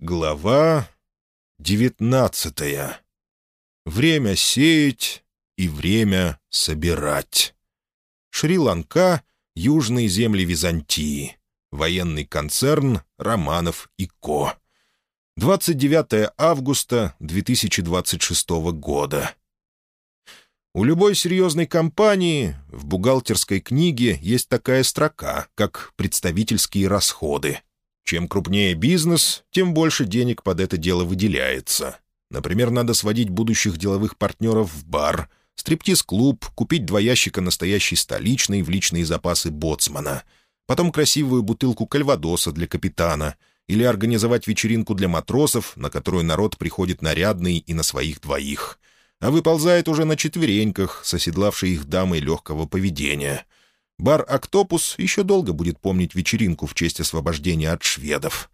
Глава девятнадцатая. Время сеять и время собирать. Шри-Ланка, южные земли Византии. Военный концерн Романов и Ко. 29 августа 2026 года. У любой серьезной компании в бухгалтерской книге есть такая строка, как «представительские расходы». Чем крупнее бизнес, тем больше денег под это дело выделяется. Например, надо сводить будущих деловых партнеров в бар, стриптиз-клуб, купить два ящика настоящей столичной в личные запасы боцмана, потом красивую бутылку кальвадоса для капитана или организовать вечеринку для матросов, на которую народ приходит нарядный и на своих двоих, а выползает уже на четвереньках, соседлавшие их дамой легкого поведения — Бар «Октопус» еще долго будет помнить вечеринку в честь освобождения от шведов.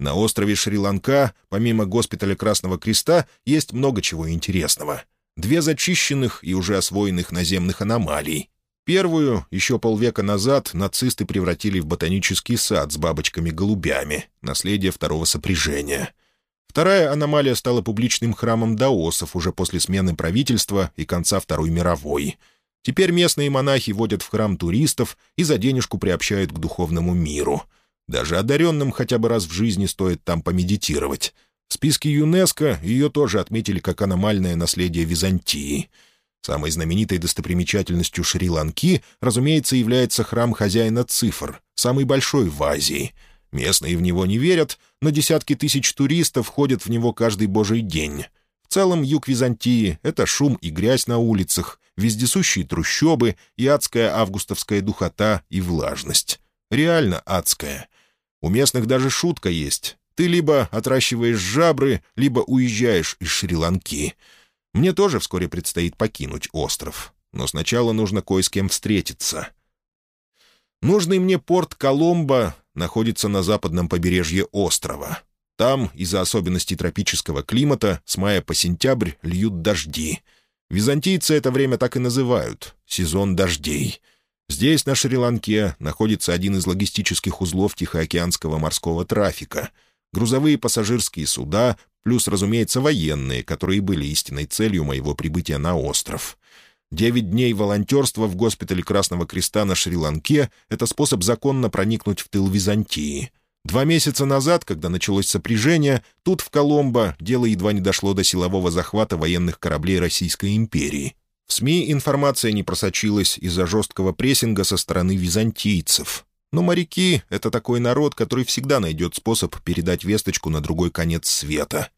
На острове Шри-Ланка, помимо госпиталя Красного Креста, есть много чего интересного. Две зачищенных и уже освоенных наземных аномалий. Первую, еще полвека назад, нацисты превратили в ботанический сад с бабочками-голубями, наследие второго сопряжения. Вторая аномалия стала публичным храмом даосов уже после смены правительства и конца Второй мировой — Теперь местные монахи водят в храм туристов и за денежку приобщают к духовному миру. Даже одаренным хотя бы раз в жизни стоит там помедитировать. В списке ЮНЕСКО ее тоже отметили как аномальное наследие Византии. Самой знаменитой достопримечательностью Шри-Ланки, разумеется, является храм хозяина цифр, самый большой в Азии. Местные в него не верят, но десятки тысяч туристов ходят в него каждый божий день. В целом юг Византии — это шум и грязь на улицах, вездесущие трущобы и адская августовская духота и влажность. Реально адская. У местных даже шутка есть. Ты либо отращиваешь жабры, либо уезжаешь из Шри-Ланки. Мне тоже вскоре предстоит покинуть остров. Но сначала нужно кое с кем встретиться. Нужный мне порт Коломбо находится на западном побережье острова. Там, из-за особенностей тропического климата, с мая по сентябрь льют дожди — Византийцы это время так и называют — сезон дождей. Здесь, на Шри-Ланке, находится один из логистических узлов Тихоокеанского морского трафика. Грузовые пассажирские суда, плюс, разумеется, военные, которые были истинной целью моего прибытия на остров. Девять дней волонтерства в госпитале Красного Креста на Шри-Ланке — это способ законно проникнуть в тыл Византии — Два месяца назад, когда началось сопряжение, тут, в Коломбо, дело едва не дошло до силового захвата военных кораблей Российской империи. В СМИ информация не просочилась из-за жесткого прессинга со стороны византийцев. Но моряки — это такой народ, который всегда найдет способ передать весточку на другой конец света.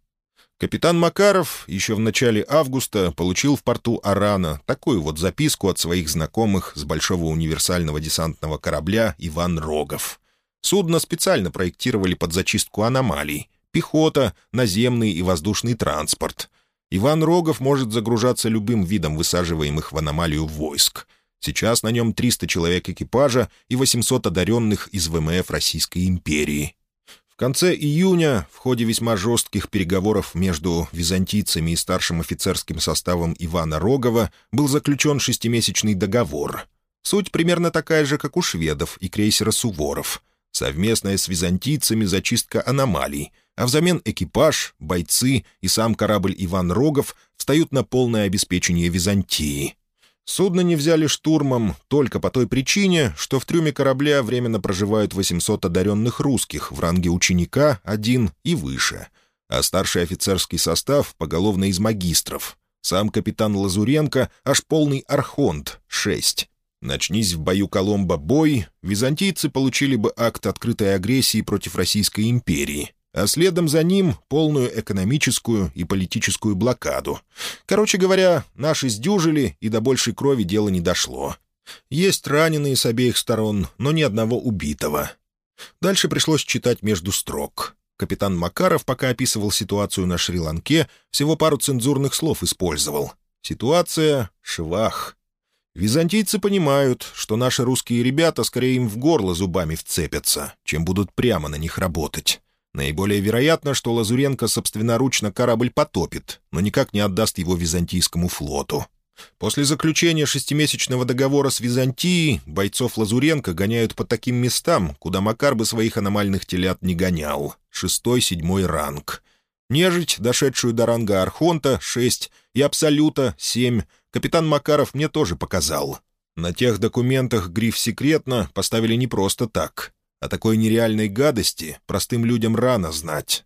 Капитан Макаров еще в начале августа получил в порту Арана такую вот записку от своих знакомых с большого универсального десантного корабля «Иван Рогов». Судно специально проектировали под зачистку аномалий. Пехота, наземный и воздушный транспорт. Иван Рогов может загружаться любым видом высаживаемых в аномалию войск. Сейчас на нем 300 человек экипажа и 800 одаренных из ВМФ Российской империи. В конце июня, в ходе весьма жестких переговоров между византийцами и старшим офицерским составом Ивана Рогова, был заключен шестимесячный договор. Суть примерно такая же, как у шведов и крейсера «Суворов» совместная с византийцами зачистка аномалий, а взамен экипаж, бойцы и сам корабль «Иван Рогов» встают на полное обеспечение Византии. Судно не взяли штурмом только по той причине, что в трюме корабля временно проживают 800 одаренных русских в ранге ученика один и выше, а старший офицерский состав поголовно из магистров. Сам капитан Лазуренко аж полный архонт — шесть. Начнись в бою Коломбо бой, византийцы получили бы акт открытой агрессии против Российской империи, а следом за ним полную экономическую и политическую блокаду. Короче говоря, наши сдюжили, и до большей крови дело не дошло. Есть раненые с обеих сторон, но ни одного убитого. Дальше пришлось читать между строк. Капитан Макаров, пока описывал ситуацию на Шри-Ланке, всего пару цензурных слов использовал. Ситуация — швах. Византийцы понимают, что наши русские ребята скорее им в горло зубами вцепятся, чем будут прямо на них работать. Наиболее вероятно, что Лазуренко собственноручно корабль потопит, но никак не отдаст его византийскому флоту. После заключения шестимесячного договора с Византией бойцов Лазуренко гоняют по таким местам, куда Макар бы своих аномальных телят не гонял. шестой-седьмой ранг. Нежить, дошедшую до ранга Архонта, шесть, и Абсолюта, семь, капитан Макаров мне тоже показал. На тех документах гриф «секретно» поставили не просто так. О такой нереальной гадости простым людям рано знать.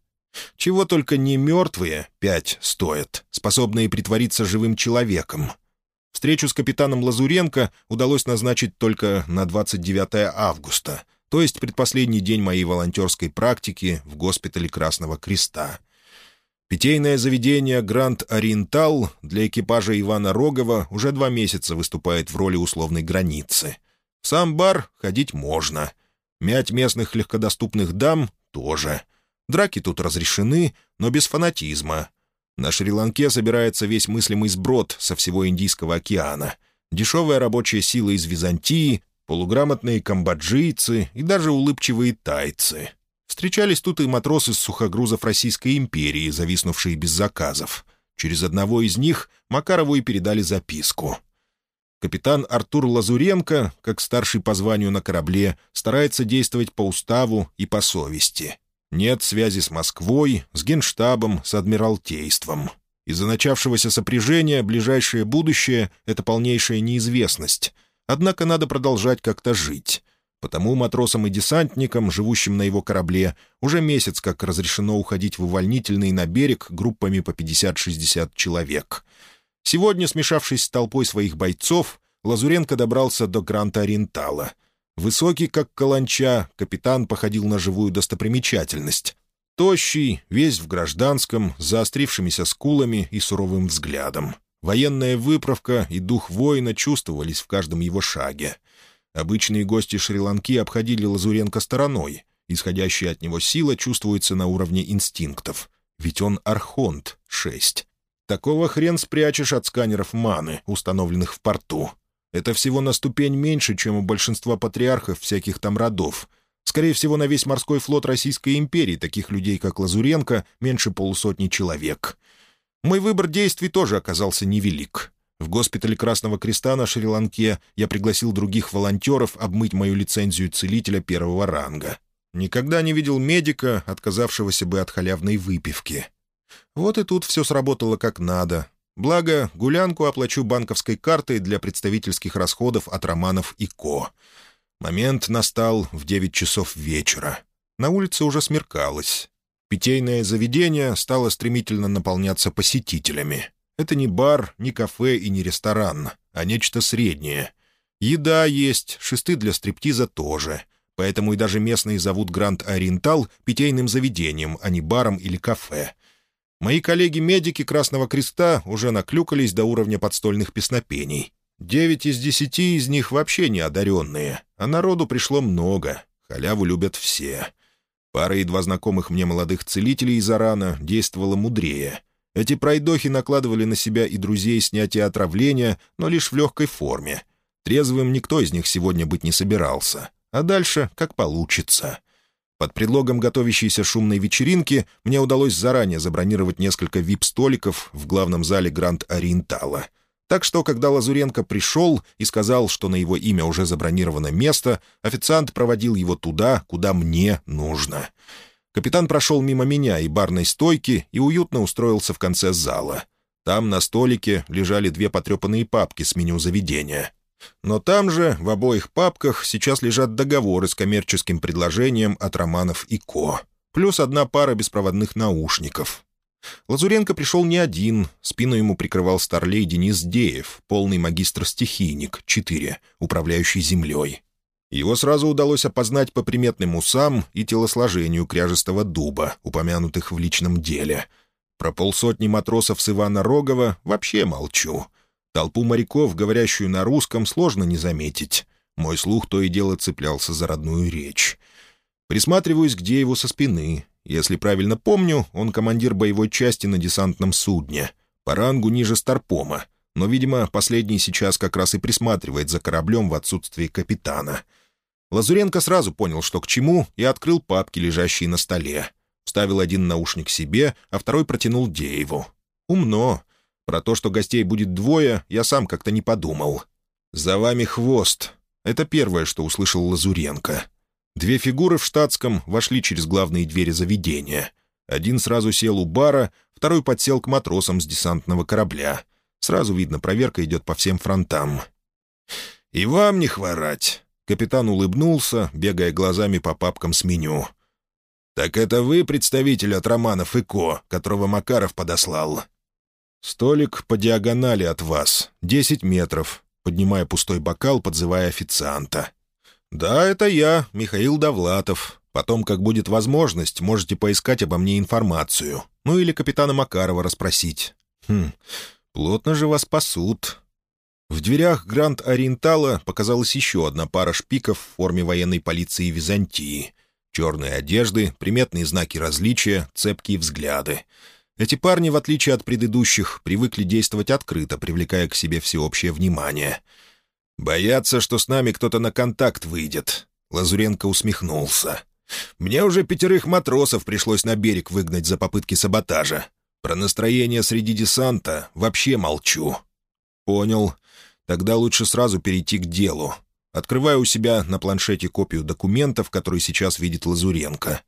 Чего только не мертвые, пять, стоят, способные притвориться живым человеком. Встречу с капитаном Лазуренко удалось назначить только на 29 августа, то есть предпоследний день моей волонтерской практики в госпитале Красного Креста. Питейное заведение «Гранд Ориентал» для экипажа Ивана Рогова уже два месяца выступает в роли условной границы. В сам бар ходить можно — Мять местных легкодоступных дам тоже. Драки тут разрешены, но без фанатизма. На Шри-Ланке собирается весь мыслимый сброд со всего Индийского океана. Дешевая рабочая сила из Византии, полуграмотные камбоджийцы и даже улыбчивые тайцы. Встречались тут и матросы с сухогрузов Российской империи, зависнувшие без заказов. Через одного из них Макарову и передали записку. Капитан Артур Лазуренко, как старший по званию на корабле, старается действовать по уставу и по совести. Нет связи с Москвой, с Генштабом, с Адмиралтейством. Из-за начавшегося сопряжения ближайшее будущее — это полнейшая неизвестность. Однако надо продолжать как-то жить. Потому матросам и десантникам, живущим на его корабле, уже месяц как разрешено уходить в увольнительный на берег группами по 50-60 человек — Сегодня, смешавшись с толпой своих бойцов, Лазуренко добрался до Гранта Ориентала. Высокий, как каланча, капитан походил на живую достопримечательность. Тощий, весь в гражданском, заострившимися скулами и суровым взглядом. Военная выправка и дух воина чувствовались в каждом его шаге. Обычные гости Шри-Ланки обходили Лазуренко стороной. Исходящая от него сила чувствуется на уровне инстинктов. Ведь он архонт, шесть. Такого хрен спрячешь от сканеров маны, установленных в порту. Это всего на ступень меньше, чем у большинства патриархов всяких там родов. Скорее всего, на весь морской флот Российской империи таких людей, как Лазуренко, меньше полусотни человек. Мой выбор действий тоже оказался невелик. В госпитале Красного Креста на Шри-Ланке я пригласил других волонтеров обмыть мою лицензию целителя первого ранга. Никогда не видел медика, отказавшегося бы от халявной выпивки. Вот и тут все сработало как надо. Благо, гулянку оплачу банковской картой для представительских расходов от Романов и Ко. Момент настал в девять часов вечера. На улице уже смеркалось. Питейное заведение стало стремительно наполняться посетителями. Это не бар, не кафе и не ресторан, а нечто среднее. Еда есть, шесты для стриптиза тоже. Поэтому и даже местные зовут Гранд Ориентал питейным заведением, а не баром или кафе — Мои коллеги-медики Красного Креста уже наклюкались до уровня подстольных песнопений. Девять из десяти из них вообще не одаренные, а народу пришло много. Халяву любят все. Пара едва знакомых мне молодых целителей из Арана действовала мудрее. Эти пройдохи накладывали на себя и друзей снятие отравления, но лишь в легкой форме. Трезвым никто из них сегодня быть не собирался. А дальше как получится. Под предлогом готовящейся шумной вечеринки мне удалось заранее забронировать несколько вип-столиков в главном зале Гранд Ориентала. Так что, когда Лазуренко пришел и сказал, что на его имя уже забронировано место, официант проводил его туда, куда мне нужно. Капитан прошел мимо меня и барной стойки и уютно устроился в конце зала. Там на столике лежали две потрепанные папки с меню заведения. Но там же, в обоих папках, сейчас лежат договоры с коммерческим предложением от Романов и Ко. Плюс одна пара беспроводных наушников. Лазуренко пришел не один, спину ему прикрывал старлей Денис Деев, полный магистр-стихийник, 4, управляющий землей. Его сразу удалось опознать по приметным усам и телосложению кряжестого дуба, упомянутых в личном деле. Про полсотни матросов с Ивана Рогова вообще молчу. Толпу моряков, говорящую на русском, сложно не заметить. Мой слух то и дело цеплялся за родную речь. Присматриваюсь к Дееву со спины. Если правильно помню, он командир боевой части на десантном судне. По рангу ниже Старпома. Но, видимо, последний сейчас как раз и присматривает за кораблем в отсутствии капитана. Лазуренко сразу понял, что к чему, и открыл папки, лежащие на столе. Вставил один наушник себе, а второй протянул Дееву. «Умно. Про то, что гостей будет двое, я сам как-то не подумал. «За вами хвост». Это первое, что услышал Лазуренко. Две фигуры в штатском вошли через главные двери заведения. Один сразу сел у бара, второй подсел к матросам с десантного корабля. Сразу видно, проверка идет по всем фронтам. «И вам не хворать!» Капитан улыбнулся, бегая глазами по папкам с меню. «Так это вы представитель от Романов и Ко, которого Макаров подослал?» «Столик по диагонали от вас, десять метров», поднимая пустой бокал, подзывая официанта. «Да, это я, Михаил Довлатов. Потом, как будет возможность, можете поискать обо мне информацию. Ну или капитана Макарова расспросить. Хм, плотно же вас пасут». В дверях Гранд Ориентала показалась еще одна пара шпиков в форме военной полиции Византии. Черные одежды, приметные знаки различия, цепкие взгляды. Эти парни, в отличие от предыдущих, привыкли действовать открыто, привлекая к себе всеобщее внимание — «Боятся, что с нами кто-то на контакт выйдет», — Лазуренко усмехнулся. «Мне уже пятерых матросов пришлось на берег выгнать за попытки саботажа. Про настроение среди десанта вообще молчу». «Понял. Тогда лучше сразу перейти к делу. Открываю у себя на планшете копию документов, которые сейчас видит Лазуренко.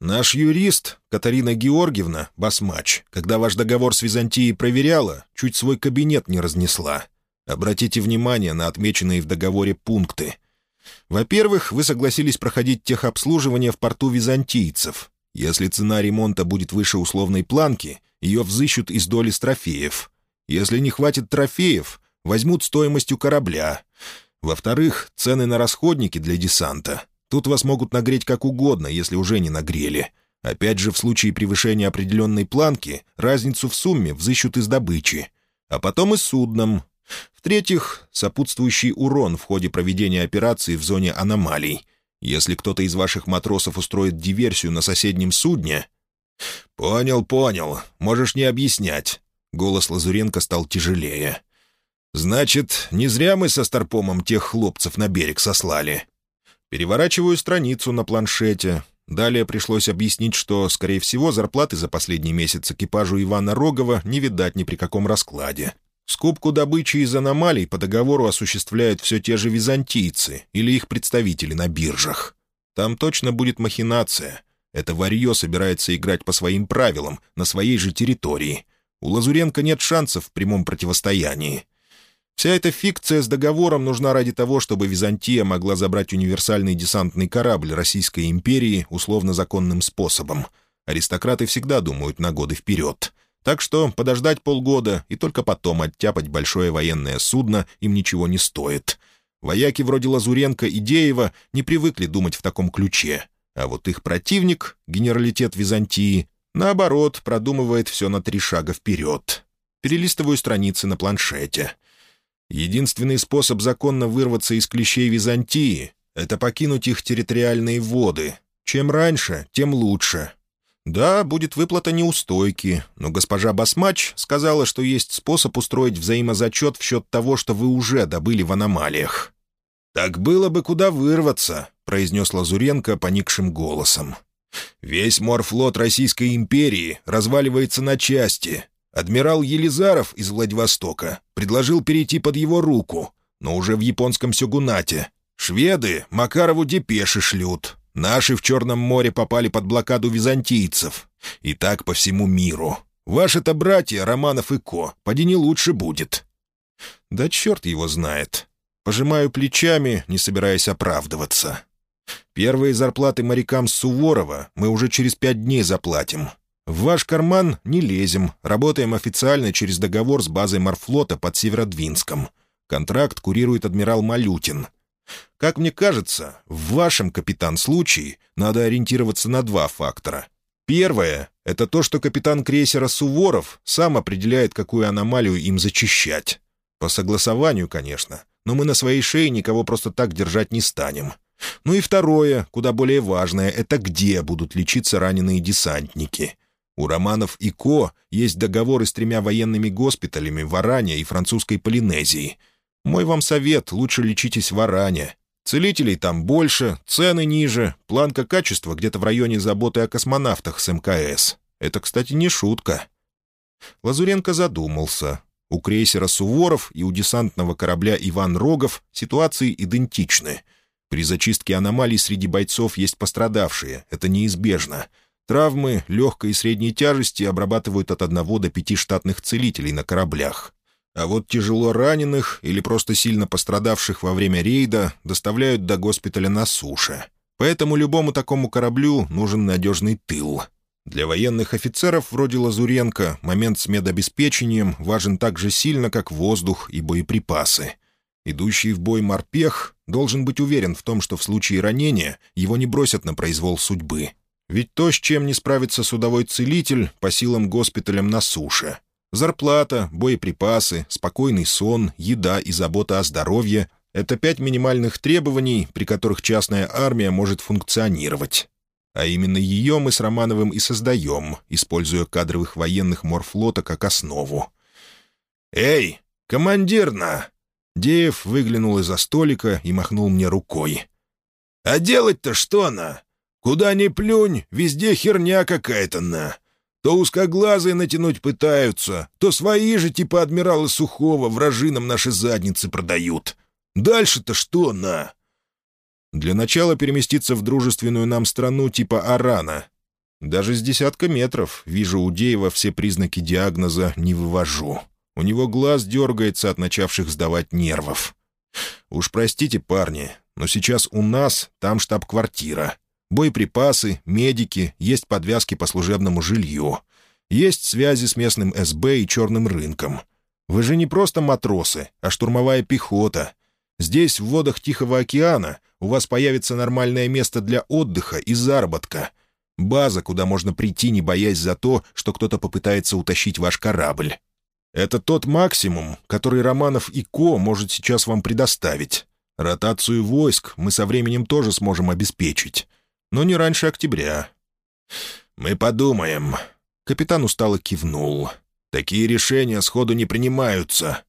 Наш юрист, Катарина Георгиевна, басмач, когда ваш договор с Византией проверяла, чуть свой кабинет не разнесла. Обратите внимание на отмеченные в договоре пункты. Во-первых, вы согласились проходить техобслуживание в порту византийцев. Если цена ремонта будет выше условной планки, ее взыщут из доли трофеев. Если не хватит трофеев, возьмут стоимостью корабля. Во-вторых, цены на расходники для десанта. Тут вас могут нагреть как угодно, если уже не нагрели. Опять же, в случае превышения определенной планки, разницу в сумме взыщут из добычи. А потом и судном, в-третьих, сопутствующий урон в ходе проведения операции в зоне аномалий. Если кто-то из ваших матросов устроит диверсию на соседнем судне... «Понял, понял. Можешь не объяснять». Голос Лазуренко стал тяжелее. «Значит, не зря мы со Старпомом тех хлопцев на берег сослали». Переворачиваю страницу на планшете. Далее пришлось объяснить, что, скорее всего, зарплаты за последний месяц экипажу Ивана Рогова не видать ни при каком раскладе. Скупку добычи из аномалий по договору осуществляют все те же византийцы или их представители на биржах. Там точно будет махинация. Это варье собирается играть по своим правилам, на своей же территории. У Лазуренко нет шансов в прямом противостоянии. Вся эта фикция с договором нужна ради того, чтобы Византия могла забрать универсальный десантный корабль Российской империи условно-законным способом. Аристократы всегда думают на годы вперед — так что подождать полгода и только потом оттяпать большое военное судно им ничего не стоит. Вояки вроде Лазуренко и Деева не привыкли думать в таком ключе. А вот их противник, генералитет Византии, наоборот, продумывает все на три шага вперед. Перелистываю страницы на планшете. Единственный способ законно вырваться из клещей Византии — это покинуть их территориальные воды. Чем раньше, тем лучше. «Да, будет выплата неустойки, но госпожа Басмач сказала, что есть способ устроить взаимозачет в счет того, что вы уже добыли в аномалиях». «Так было бы куда вырваться», — произнес Лазуренко поникшим голосом. «Весь морфлот Российской империи разваливается на части. Адмирал Елизаров из Владивостока предложил перейти под его руку, но уже в японском сёгунате. Шведы Макарову депеши шлют, Наши в Черном море попали под блокаду византийцев. И так по всему миру. Ваши-то братья, Романов и Ко, поди не лучше будет». «Да черт его знает». Пожимаю плечами, не собираясь оправдываться. «Первые зарплаты морякам Суворова мы уже через пять дней заплатим. В ваш карман не лезем, работаем официально через договор с базой морфлота под Северодвинском. Контракт курирует адмирал Малютин. Как мне кажется, в вашем, капитан, случае надо ориентироваться на два фактора. Первое — это то, что капитан крейсера «Суворов» сам определяет, какую аномалию им зачищать. По согласованию, конечно, но мы на своей шее никого просто так держать не станем. Ну и второе, куда более важное, это где будут лечиться раненые десантники. У Романов и Ко есть договоры с тремя военными госпиталями в Аране и французской Полинезии — мой вам совет — лучше лечитесь в Аране. Целителей там больше, цены ниже, планка качества где-то в районе заботы о космонавтах с МКС. Это, кстати, не шутка». Лазуренко задумался. У крейсера «Суворов» и у десантного корабля «Иван Рогов» ситуации идентичны. При зачистке аномалий среди бойцов есть пострадавшие, это неизбежно. Травмы легкой и средней тяжести обрабатывают от одного до пяти штатных целителей на кораблях. А вот тяжело раненых или просто сильно пострадавших во время рейда доставляют до госпиталя на суше. Поэтому любому такому кораблю нужен надежный тыл. Для военных офицеров вроде Лазуренко момент с медобеспечением важен так же сильно, как воздух и боеприпасы. Идущий в бой морпех должен быть уверен в том, что в случае ранения его не бросят на произвол судьбы. Ведь то, с чем не справится судовой целитель, по силам госпиталям на суше. Зарплата, боеприпасы, спокойный сон, еда и забота о здоровье — это пять минимальных требований, при которых частная армия может функционировать. А именно ее мы с Романовым и создаем, используя кадровых военных морфлота как основу. «Эй, командир на!» Деев выглянул из-за столика и махнул мне рукой. «А делать-то что на? Куда ни плюнь, везде херня какая-то на. То узкоглазые натянуть пытаются, то свои же типа адмирала Сухого вражинам наши задницы продают. Дальше-то что на?» «Для начала переместиться в дружественную нам страну типа Арана. Даже с десятка метров вижу у Деева все признаки диагноза «не вывожу». У него глаз дергается от начавших сдавать нервов. Уж простите, парни, но сейчас у нас там штаб-квартира. Боеприпасы, медики, есть подвязки по служебному жилью. Есть связи с местным СБ и черным рынком. Вы же не просто матросы, а штурмовая пехота. Здесь, в водах Тихого океана, у вас появится нормальное место для отдыха и заработка. База, куда можно прийти, не боясь за то, что кто-то попытается утащить ваш корабль. Это тот максимум, который Романов и Ко может сейчас вам предоставить. Ротацию войск мы со временем тоже сможем обеспечить, но не раньше октября». «Мы подумаем». Капитан устало кивнул. «Такие решения сходу не принимаются».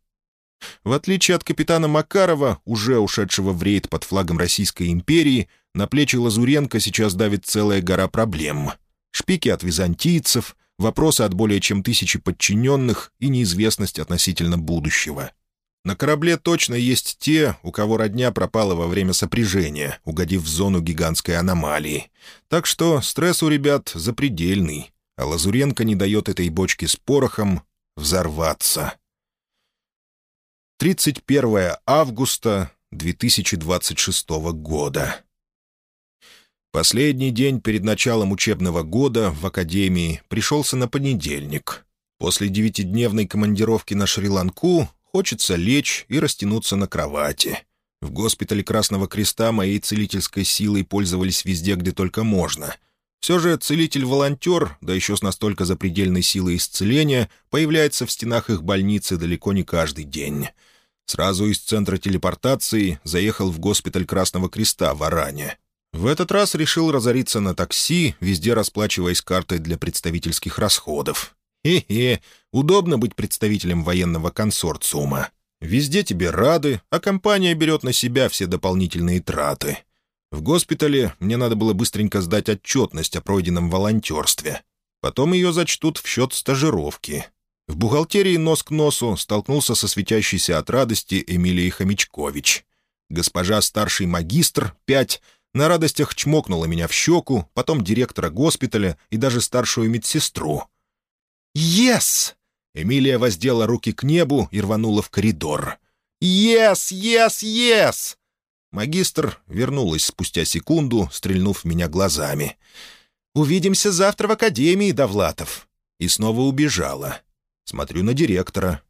В отличие от капитана Макарова, уже ушедшего в рейд под флагом Российской империи, на плечи Лазуренко сейчас давит целая гора проблем. Шпики от византийцев, вопросы от более чем тысячи подчиненных и неизвестность относительно будущего. На корабле точно есть те, у кого родня пропала во время сопряжения, угодив в зону гигантской аномалии. Так что стресс у ребят запредельный, а Лазуренко не дает этой бочке с порохом взорваться. 31 августа 2026 года. Последний день перед началом учебного года в Академии пришелся на понедельник. После девятидневной командировки на Шри-Ланку хочется лечь и растянуться на кровати. В госпитале Красного Креста моей целительской силой пользовались везде, где только можно. Все же целитель-волонтер, да еще с настолько запредельной силой исцеления, появляется в стенах их больницы далеко не каждый день. Сразу из центра телепортации заехал в госпиталь Красного Креста в Аране. В этот раз решил разориться на такси, везде расплачиваясь картой для представительских расходов. Хе-хе, удобно быть представителем военного консорциума. Везде тебе рады, а компания берет на себя все дополнительные траты. В госпитале мне надо было быстренько сдать отчетность о пройденном волонтерстве. Потом ее зачтут в счет стажировки. В бухгалтерии нос к носу столкнулся со светящейся от радости Эмилией Хомячкович. Госпожа старший магистр, пять, на радостях чмокнула меня в щеку, потом директора госпиталя и даже старшую медсестру. «Ес!» Эмилия воздела руки к небу и рванула в коридор. «Ес! Ес! Ес!» Магистр вернулась спустя секунду, стрельнув меня глазами. «Увидимся завтра в академии, Довлатов». И снова убежала. Смотрю на директора.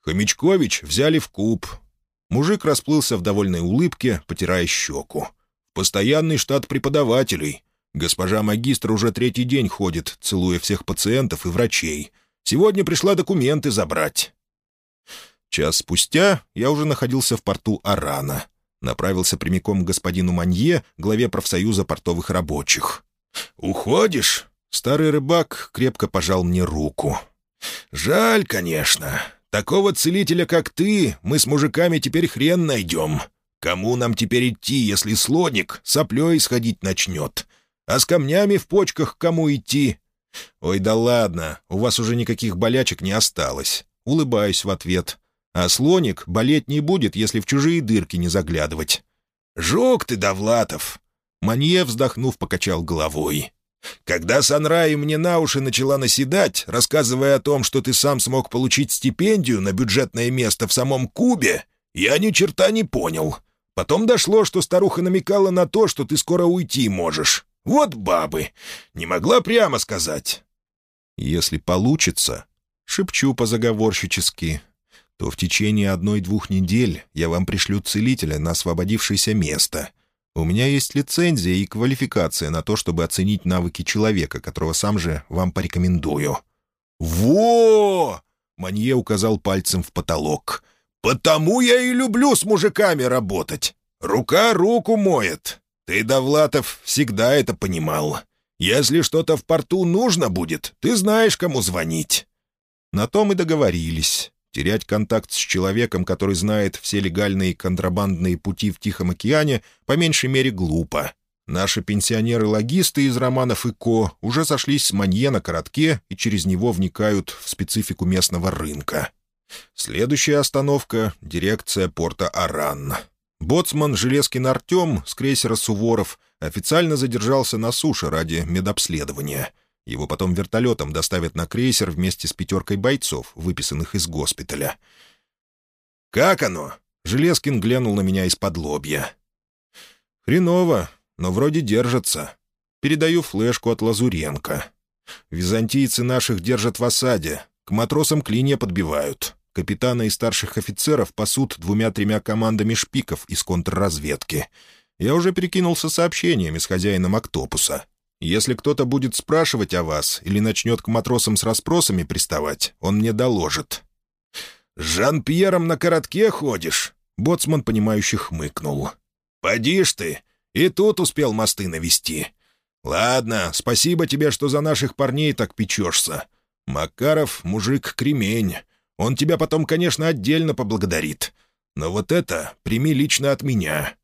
Хомячкович взяли в куб. Мужик расплылся в довольной улыбке, потирая щеку. Постоянный штат преподавателей. Госпожа магистр уже третий день ходит, целуя всех пациентов и врачей. Сегодня пришла документы забрать. Час спустя я уже находился в порту Арана. Направился прямиком к господину Манье, главе профсоюза портовых рабочих. «Уходишь?» Старый рыбак крепко пожал мне руку. «Жаль, конечно. Такого целителя, как ты, мы с мужиками теперь хрен найдем. Кому нам теперь идти, если слоник соплей сходить начнет? А с камнями в почках кому идти? Ой, да ладно, у вас уже никаких болячек не осталось. Улыбаюсь в ответ. А слоник болеть не будет, если в чужие дырки не заглядывать. «Жук ты, Довлатов!» Манье, вздохнув, покачал головой. «Когда Санраи мне на уши начала наседать, рассказывая о том, что ты сам смог получить стипендию на бюджетное место в самом Кубе, я ни черта не понял. Потом дошло, что старуха намекала на то, что ты скоро уйти можешь. Вот бабы! Не могла прямо сказать». «Если получится, шепчу позаговорщически, то в течение одной-двух недель я вам пришлю целителя на освободившееся место. У меня есть лицензия и квалификация на то, чтобы оценить навыки человека, которого сам же вам порекомендую». «Во!» — Манье указал пальцем в потолок. «Потому я и люблю с мужиками работать. Рука руку моет. Ты, Довлатов, всегда это понимал. Если что-то в порту нужно будет, ты знаешь, кому звонить». На том и договорились. Терять контакт с человеком, который знает все легальные контрабандные пути в Тихом океане, по меньшей мере глупо. Наши пенсионеры-логисты из романов и ко уже сошлись с Манье на коротке и через него вникают в специфику местного рынка. Следующая остановка — дирекция порта Аран. Боцман Железкин Артем с крейсера «Суворов» официально задержался на суше ради медобследования — его потом вертолетом доставят на крейсер вместе с пятеркой бойцов, выписанных из госпиталя. «Как оно?» — Железкин глянул на меня из-под лобья. «Хреново, но вроде держится. Передаю флешку от Лазуренко. Византийцы наших держат в осаде, к матросам клинья подбивают. Капитана и старших офицеров пасут двумя-тремя командами шпиков из контрразведки. Я уже перекинулся сообщениями с хозяином «Октопуса». Если кто-то будет спрашивать о вас или начнет к матросам с расспросами приставать, он мне доложит». «С Жан-Пьером на коротке ходишь?» Боцман, понимающе хмыкнул. «Поди ж ты, и тут успел мосты навести. Ладно, спасибо тебе, что за наших парней так печешься. Макаров — мужик-кремень. Он тебя потом, конечно, отдельно поблагодарит. Но вот это прими лично от меня.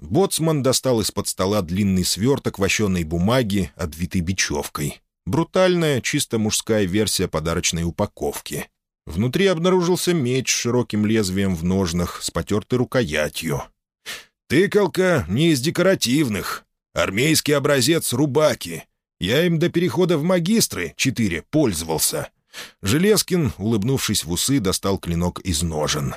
Боцман достал из-под стола длинный сверток вощеной бумаги, обвитый бечевкой. Брутальная, чисто мужская версия подарочной упаковки. Внутри обнаружился меч с широким лезвием в ножнах, с потертой рукоятью. «Тыкалка не из декоративных. Армейский образец рубаки. Я им до перехода в магистры, четыре, пользовался». Железкин, улыбнувшись в усы, достал клинок из ножен.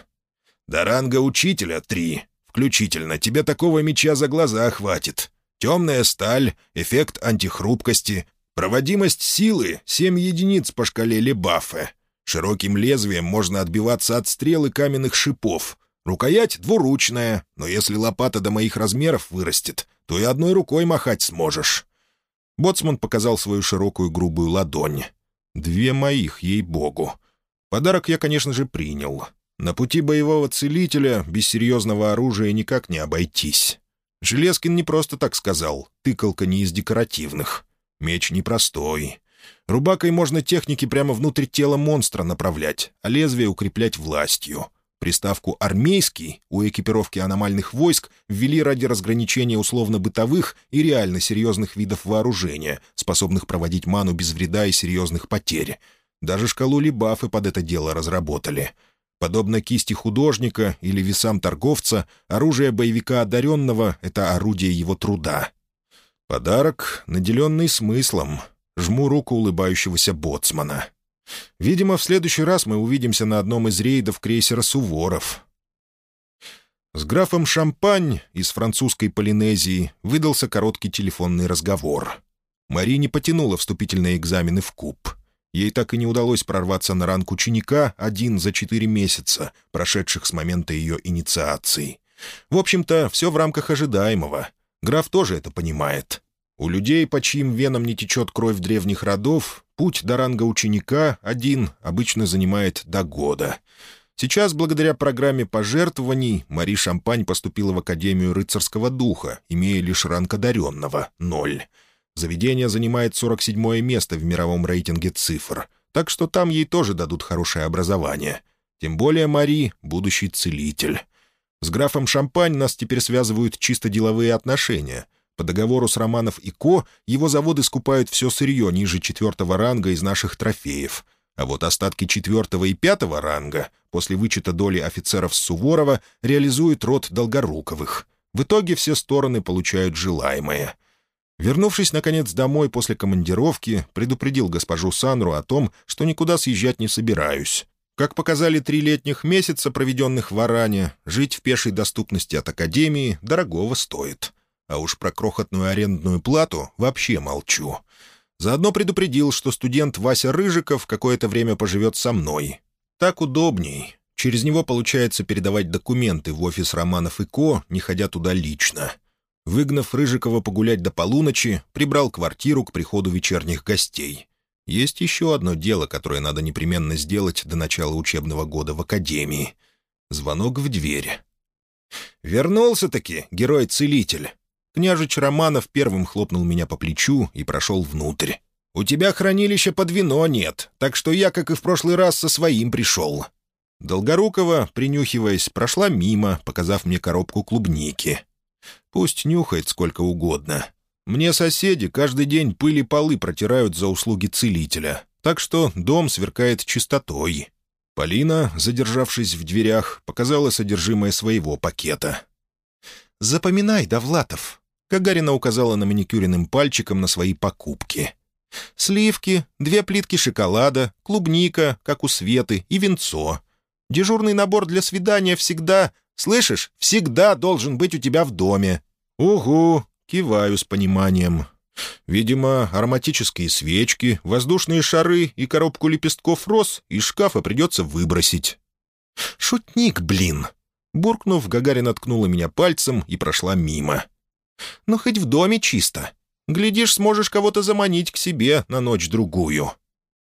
«До ранга учителя три включительно, тебе такого меча за глаза хватит. Темная сталь, эффект антихрупкости, проводимость силы — семь единиц по шкале Лебафе. Широким лезвием можно отбиваться от стрелы каменных шипов. Рукоять двуручная, но если лопата до моих размеров вырастет, то и одной рукой махать сможешь». Боцман показал свою широкую грубую ладонь. «Две моих, ей-богу. Подарок я, конечно же, принял. На пути боевого целителя без серьезного оружия никак не обойтись. Железкин не просто так сказал, тыкалка не из декоративных. Меч непростой. Рубакой можно техники прямо внутрь тела монстра направлять, а лезвие укреплять властью. Приставку «армейский» у экипировки аномальных войск ввели ради разграничения условно-бытовых и реально серьезных видов вооружения, способных проводить ману без вреда и серьезных потерь. Даже шкалу Либафы под это дело разработали — Подобно кисти художника или весам торговца, оружие боевика одаренного — это орудие его труда. Подарок, наделенный смыслом. Жму руку улыбающегося боцмана. Видимо, в следующий раз мы увидимся на одном из рейдов крейсера «Суворов». С графом Шампань из французской Полинезии выдался короткий телефонный разговор. Мари не потянула вступительные экзамены в куб. Ей так и не удалось прорваться на ранг ученика один за четыре месяца, прошедших с момента ее инициации. В общем-то, все в рамках ожидаемого. Граф тоже это понимает. У людей, по чьим венам не течет кровь древних родов, путь до ранга ученика один обычно занимает до года. Сейчас, благодаря программе пожертвований, Мари Шампань поступила в Академию рыцарского духа, имея лишь ранг одаренного — ноль. Заведение занимает 47 место в мировом рейтинге цифр, так что там ей тоже дадут хорошее образование. Тем более Мари — будущий целитель. С графом Шампань нас теперь связывают чисто деловые отношения. По договору с Романов и Ко его заводы скупают все сырье ниже четвертого ранга из наших трофеев. А вот остатки четвертого и пятого ранга, после вычета доли офицеров с Суворова, реализует род Долгоруковых — В итоге все стороны получают желаемое. Вернувшись, наконец, домой после командировки, предупредил госпожу Санру о том, что никуда съезжать не собираюсь. Как показали три летних месяца, проведенных в Аране, жить в пешей доступности от Академии дорогого стоит. А уж про крохотную арендную плату вообще молчу. Заодно предупредил, что студент Вася Рыжиков какое-то время поживет со мной. Так удобней. Через него получается передавать документы в офис Романов и Ко, не ходя туда лично. Выгнав Рыжикова погулять до полуночи, прибрал квартиру к приходу вечерних гостей. Есть еще одно дело, которое надо непременно сделать до начала учебного года в академии. Звонок в дверь. «Вернулся-таки, герой-целитель!» Княжич Романов первым хлопнул меня по плечу и прошел внутрь. «У тебя хранилища под вино нет, так что я, как и в прошлый раз, со своим пришел». Долгорукова, принюхиваясь, прошла мимо, показав мне коробку клубники. Пусть нюхает сколько угодно. Мне соседи каждый день пыли полы протирают за услуги целителя, так что дом сверкает чистотой. Полина, задержавшись в дверях, показала содержимое своего пакета. «Запоминай, Довлатов», Гагарина указала на маникюренным пальчиком на свои покупки. «Сливки, две плитки шоколада, клубника, как у Светы, и венцо. Дежурный набор для свидания всегда, слышишь, всегда должен быть у тебя в доме». «Угу», — киваю с пониманием. «Видимо, ароматические свечки, воздушные шары и коробку лепестков роз из шкафа придется выбросить». «Шутник, блин!» Буркнув, Гагарина ткнула меня пальцем и прошла мимо. Но хоть в доме чисто. Глядишь, сможешь кого-то заманить к себе на ночь-другую».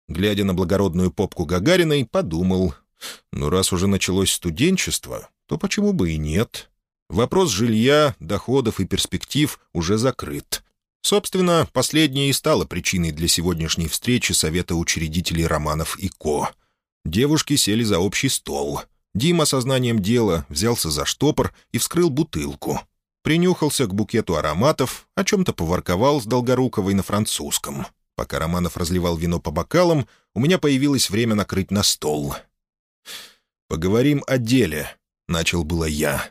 Глядя на благородную попку Гагариной, подумал. «Ну, раз уже началось студенчество, то почему бы и нет? Вопрос жилья, доходов и перспектив уже закрыт». Собственно, последнее и стало причиной для сегодняшней встречи Совета учредителей романов и Ко. Девушки сели за общий стол. Дима сознанием дела взялся за штопор и вскрыл бутылку принюхался к букету ароматов, о чем-то поворковал с Долгоруковой на французском. Пока Романов разливал вино по бокалам, у меня появилось время накрыть на стол. «Поговорим о деле», — начал было я.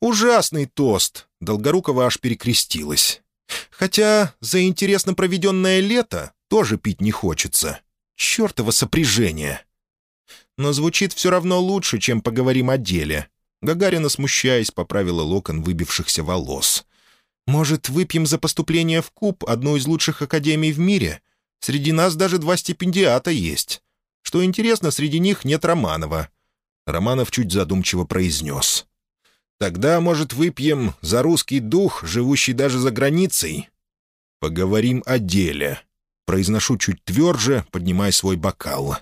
«Ужасный тост!» — Долгорукова аж перекрестилась. «Хотя за интересно проведенное лето тоже пить не хочется. Чертово сопряжение!» «Но звучит все равно лучше, чем поговорим о деле», Гагарина, смущаясь, поправила локон выбившихся волос. «Может, выпьем за поступление в КУП, одну из лучших академий в мире? Среди нас даже два стипендиата есть. Что интересно, среди них нет Романова». Романов чуть задумчиво произнес. «Тогда, может, выпьем за русский дух, живущий даже за границей?» «Поговорим о деле», — произношу чуть тверже, поднимая свой бокал.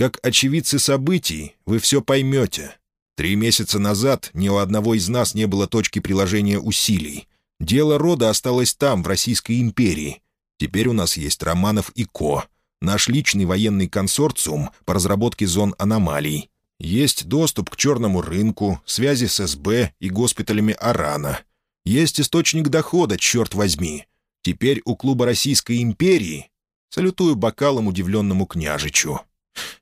«Как очевидцы событий, вы все поймете. Три месяца назад ни у одного из нас не было точки приложения усилий. Дело рода осталось там, в Российской империи. Теперь у нас есть Романов и Ко, наш личный военный консорциум по разработке зон аномалий. Есть доступ к черному рынку, связи с СБ и госпиталями Арана. Есть источник дохода, черт возьми. Теперь у клуба Российской империи... Салютую бокалом удивленному княжичу.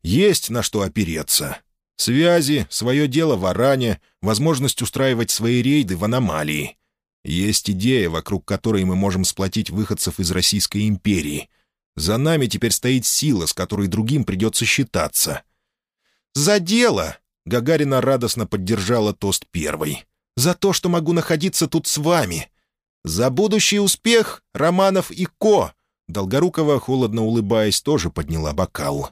Есть на что опереться. Связи, свое дело в Аране, возможность устраивать свои рейды в аномалии. Есть идея, вокруг которой мы можем сплотить выходцев из Российской империи. За нами теперь стоит сила, с которой другим придется считаться. «За дело!» — Гагарина радостно поддержала тост первой. «За то, что могу находиться тут с вами! За будущий успех Романов и Ко!» Долгорукова, холодно улыбаясь, тоже подняла бокал.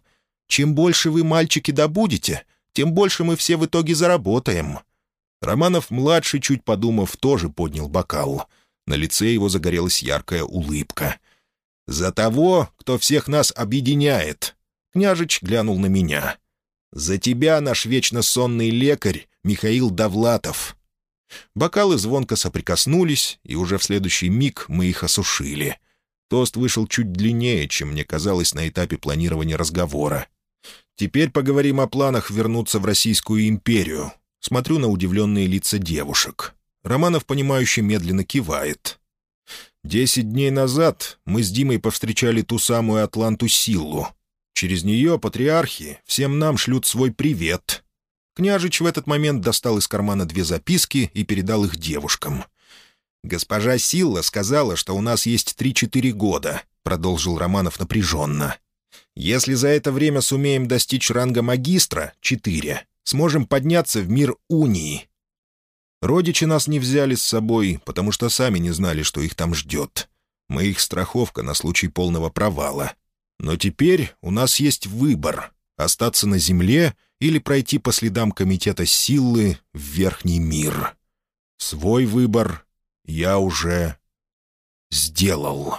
«Чем больше вы, мальчики, добудете, тем больше мы все в итоге заработаем». Романов-младший, чуть подумав, тоже поднял бокал. На лице его загорелась яркая улыбка. «За того, кто всех нас объединяет!» Княжич глянул на меня. «За тебя, наш вечно сонный лекарь, Михаил Довлатов!» Бокалы звонко соприкоснулись, и уже в следующий миг мы их осушили. Тост вышел чуть длиннее, чем мне казалось на этапе планирования разговора. Теперь поговорим о планах вернуться в Российскую империю. Смотрю на удивленные лица девушек. Романов, понимающе медленно кивает. Десять дней назад мы с Димой повстречали ту самую Атланту Силлу. Через нее патриархи всем нам шлют свой привет. Княжич в этот момент достал из кармана две записки и передал их девушкам. «Госпожа Силла сказала, что у нас есть три-четыре года», — продолжил Романов напряженно. «Если за это время сумеем достичь ранга магистра — четыре, сможем подняться в мир унии. Родичи нас не взяли с собой, потому что сами не знали, что их там ждет. Мы их страховка на случай полного провала. Но теперь у нас есть выбор — остаться на земле или пройти по следам комитета силы в верхний мир. Свой выбор я уже сделал.